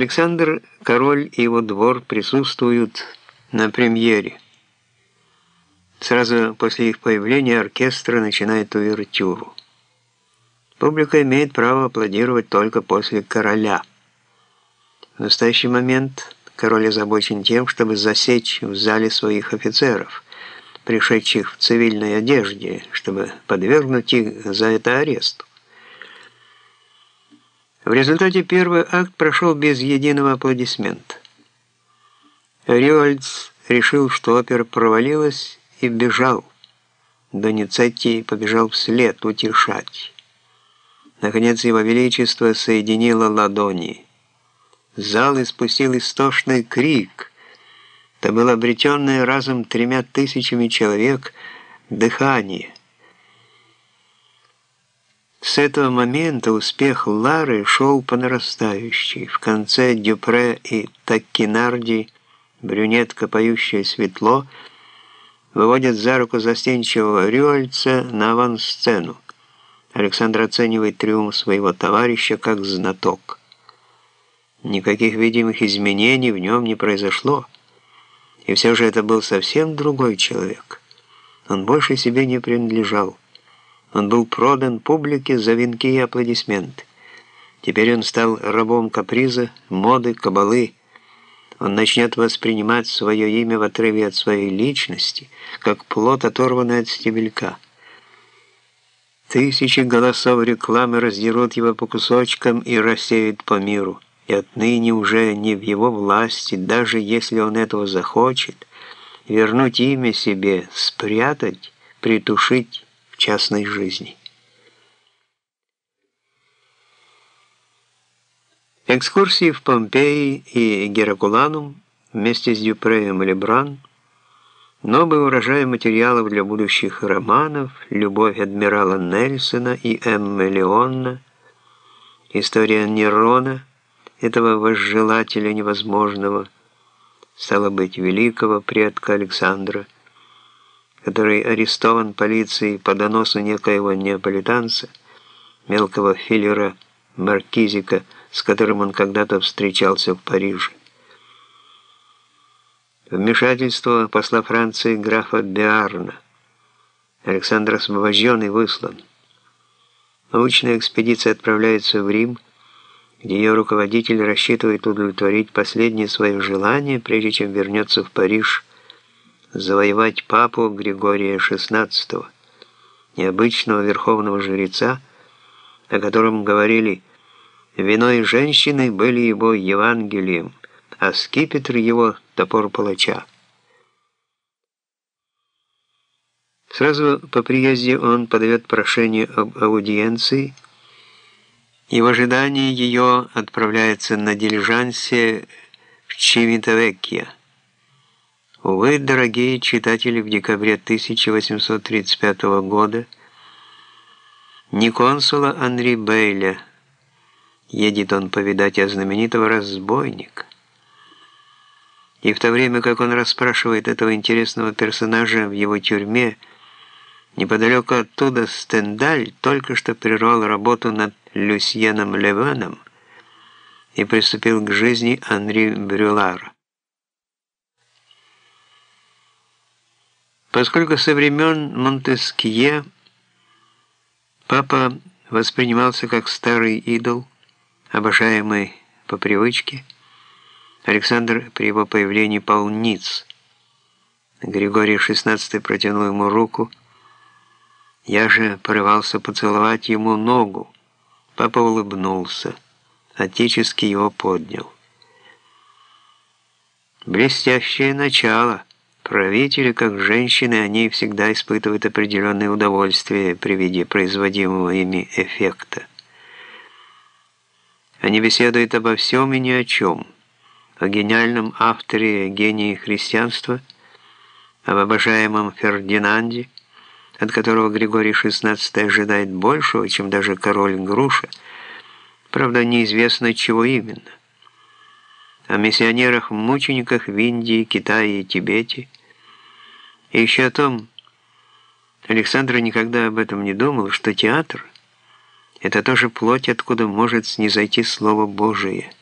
Александр, король и его двор присутствуют на премьере. Сразу после их появления оркестр начинает увертюру. Публика имеет право аплодировать только после короля. В настоящий момент король озабочен тем, чтобы засечь в зале своих офицеров, пришедших в цивильной одежде, чтобы подвергнуть их за это аресту. В результате первый акт прошел без единого аплодисмента. Рюальдс решил, что опера провалилась и бежал. Доницетти побежал вслед утешать. Наконец его величество соединило ладони. Зал испустил истошный крик. Это было обретенное разом тремя тысячами человек дыхание. С этого момента успех Лары шел по нарастающей. В конце Дюпре и Таккинарди, брюнетка, поющая светло, выводят за руку застенчивого Рюальца на авансцену. Александр оценивает триумф своего товарища как знаток. Никаких видимых изменений в нем не произошло. И все же это был совсем другой человек. Он больше себе не принадлежал. Он был продан публике за венки и аплодисменты. Теперь он стал рабом каприза, моды, кабалы. Он начнет воспринимать свое имя в отрыве от своей личности, как плод, оторванный от стебелька. Тысячи голосов рекламы раздерут его по кусочкам и рассеют по миру. И отныне уже не в его власти, даже если он этого захочет, вернуть имя себе, спрятать, притушить, частной жизни. Экскурсии в Помпеи и Геракуланум вместе с Дюпреем Лебран, новый урожай материалов для будущих романов, любовь адмирала Нельсона и Эммы Леонна, история Нерона, этого возжелателя невозможного, стало быть, великого предка Александра, который арестован полицией по доносу некоего неаполитанца, мелкого филлера Маркизика, с которым он когда-то встречался в Париже. Вмешательство посла Франции графа Биарна. Александр освобожден и выслан. Научная экспедиция отправляется в Рим, где ее руководитель рассчитывает удовлетворить последнее свое желание, прежде чем вернется в Париж завоевать папу Григория XVI, необычного верховного жреца, о котором говорили «вино и женщины были его Евангелием, а скипетр его – топор палача». Сразу по приезде он подает прошение об аудиенции и в ожидании ее отправляется на дилижансе в Чивитавеккия. Увы, дорогие читатели, в декабре 1835 года не консула Анри Бейля, едет он повидать о знаменитого разбойника. И в то время, как он расспрашивает этого интересного персонажа в его тюрьме, неподалеку оттуда Стендаль только что прервал работу над Люсьеном Леваном и приступил к жизни Анри Брюлара. Поскольку со времен Монтескье папа воспринимался как старый идол, обожаемый по привычке, Александр при его появлении пал ниц. Григорий XVI протянул ему руку. Я же порывался поцеловать ему ногу. Папа улыбнулся, отечески его поднял. Блестящее начало — Правители, как женщины, они всегда испытывают определенное удовольствие при виде производимого ими эффекта. Они беседуют обо всем и ни о чем. О гениальном авторе гении христианства, об обожаемом Фердинанде, от которого Григорий XVI ожидает большего, чем даже король Груша, правда, неизвестно чего именно. О миссионерах-мучениках в Индии, Китае и Тибете – и еще о том, Александр никогда об этом не думал, что театр – это тоже плоть, откуда может снизойти Слово Божие –